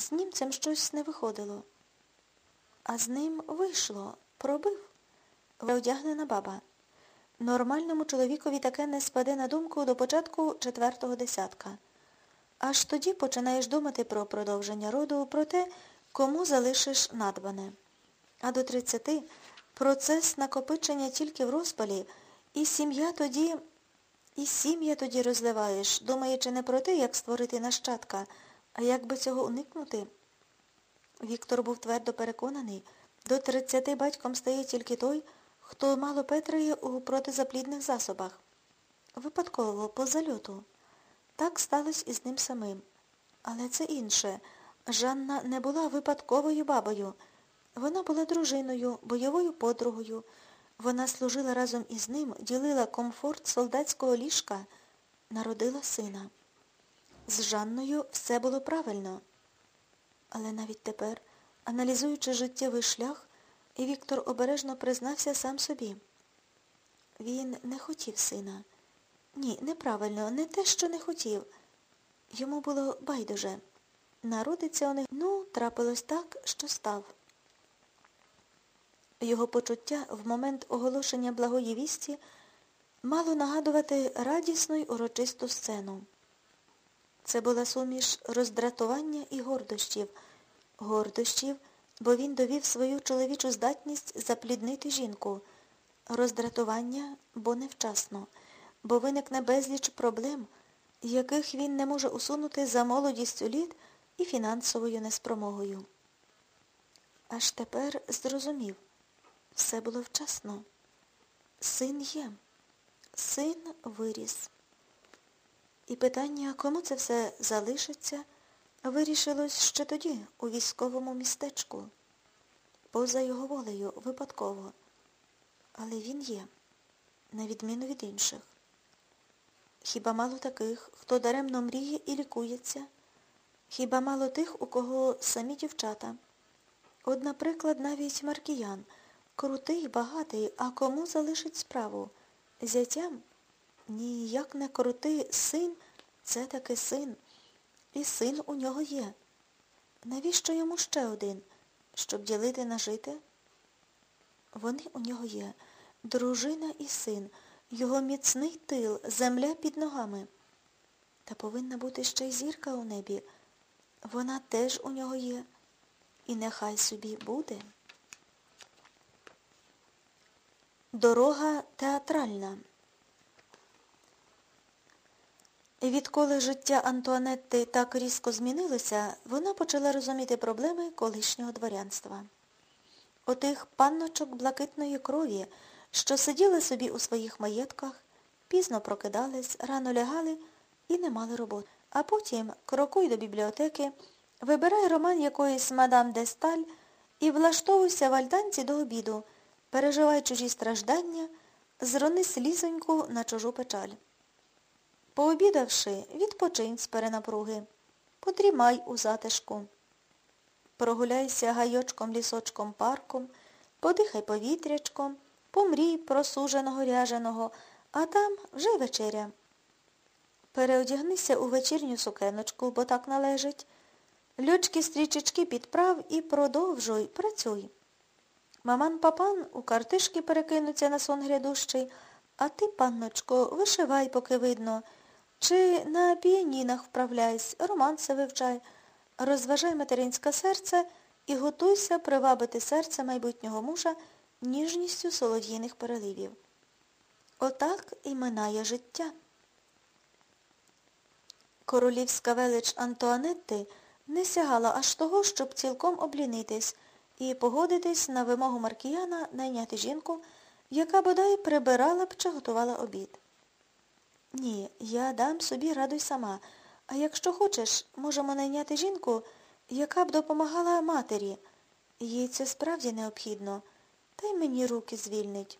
З німцем щось не виходило. А з ним вийшло, пробив. Одягнена баба. Нормальному чоловікові таке не спаде на думку до початку четвертого десятка. Аж тоді починаєш думати про продовження роду, про те, кому залишиш надбане. А до тридцяти процес накопичення тільки в розпалі, і сім'я тоді, і сім'я тоді розливаєш, думаючи не про те, як створити нащадка, а як би цього уникнути. Віктор був твердо переконаний, до тридцяти батьком стає тільки той, хто мало Петриє у протизаплідних засобах. Випадково, по зальоту. Так сталося і з ним самим. Але це інше. Жанна не була випадковою бабою. Вона була дружиною, бойовою подругою. Вона служила разом із ним, ділила комфорт солдатського ліжка, народила сина. З Жанною все було правильно. Але навіть тепер, аналізуючи життєвий шлях, Віктор обережно признався сам собі. Він не хотів сина. Ні, неправильно, не те, що не хотів. Йому було байдуже. Народиться у них, ну, трапилось так, що став. Його почуття в момент оголошення благої вісті мало нагадувати радісну й урочисту сцену. Це була суміш роздратування і гордощів. Гордощів, бо він довів свою чоловічу здатність запліднити жінку. Роздратування, бо невчасно, бо виникне безліч проблем, яких він не може усунути за молодістю літ і фінансовою неспромогою. Аж тепер зрозумів. Все було вчасно. Син є. Син виріс. І питання, кому це все залишиться, вирішилось ще тоді, у військовому містечку. Поза його волею, випадково. Але він є, на відміну від інших. Хіба мало таких, хто даремно мріє і лікується? Хіба мало тих, у кого самі дівчата? От, наприклад, навіть Маркіян – Крутий, багатий, а кому залишить справу? Зятям? Ніяк не крутий син це таки син. І син у нього є. Навіщо йому ще один? Щоб ділити нажити? Вони у нього є. Дружина і син, його міцний тил, земля під ногами. Та повинна бути ще й зірка у небі. Вона теж у нього є. І нехай собі буде. Дорога театральна. Відколи життя Антуанетти так різко змінилося, вона почала розуміти проблеми колишнього дворянства. Отих панночок блакитної крові, що сиділи собі у своїх маєтках, пізно прокидались, рано лягали і не мали роботи. А потім крокуй до бібліотеки, вибирай роман якоїсь мадам де Сталь і влаштовуйся в альтанці до обіду переживай чужі страждання, зрони слізоньку на чужу печаль. Пообідавши, відпочинь з перенапруги, подрімай у затишку. Прогуляйся гайочком, лісочком, парком, подихай повітрячком, помрій просуженого ряженого, а там вже вечеря. Переодягнися у вечірню сукеночку, бо так належить. Льочки стрічечки підправ і продовжуй, працюй. Маман-папан у картишки перекинуться на сон грядущий, а ти, панночко, вишивай, поки видно, чи на піанінах вправляйсь, романси вивчай, розважай материнське серце і готуйся привабити серце майбутнього мужа ніжністю солов'їних переливів. Отак і минає життя. Королівська велич Антуанетти не сягала аж того, щоб цілком облінитись, і погодитись на вимогу Маркіяна найняти жінку, яка бодай прибирала б чи готувала обід. Ні, я дам собі раду й сама, а якщо хочеш, можемо найняти жінку, яка б допомагала матері. Їй це справді необхідно, та й мені руки звільнить.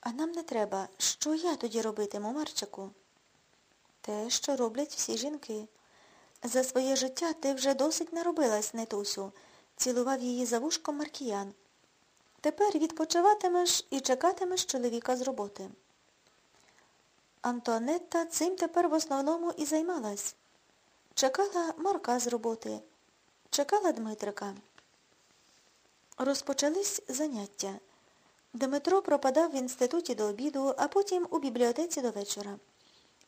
А нам не треба. Що я тоді робитиму, Марчику? Те, що роблять всі жінки. За своє життя ти вже досить наробилась, Нетусю цілував її за вушком Маркіян. Тепер відпочиватимеш і чекатимеш чоловіка з роботи. Антуанетта цим тепер в основному і займалась. Чекала Марка з роботи чекала Дмитрика. Розпочались заняття. Дмитро пропадав в інституті до обіду, а потім у бібліотеці до вечора.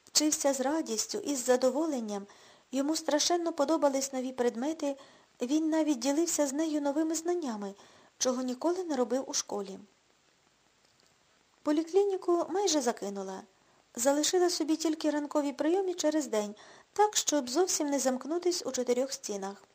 Вчився з радістю і з задоволенням, йому страшенно подобались нові предмети, він навіть ділився з нею новими знаннями, чого ніколи не робив у школі. Поліклініку майже закинула. Залишила собі тільки ранкові прийоми через день, так, щоб зовсім не замкнутись у чотирьох стінах.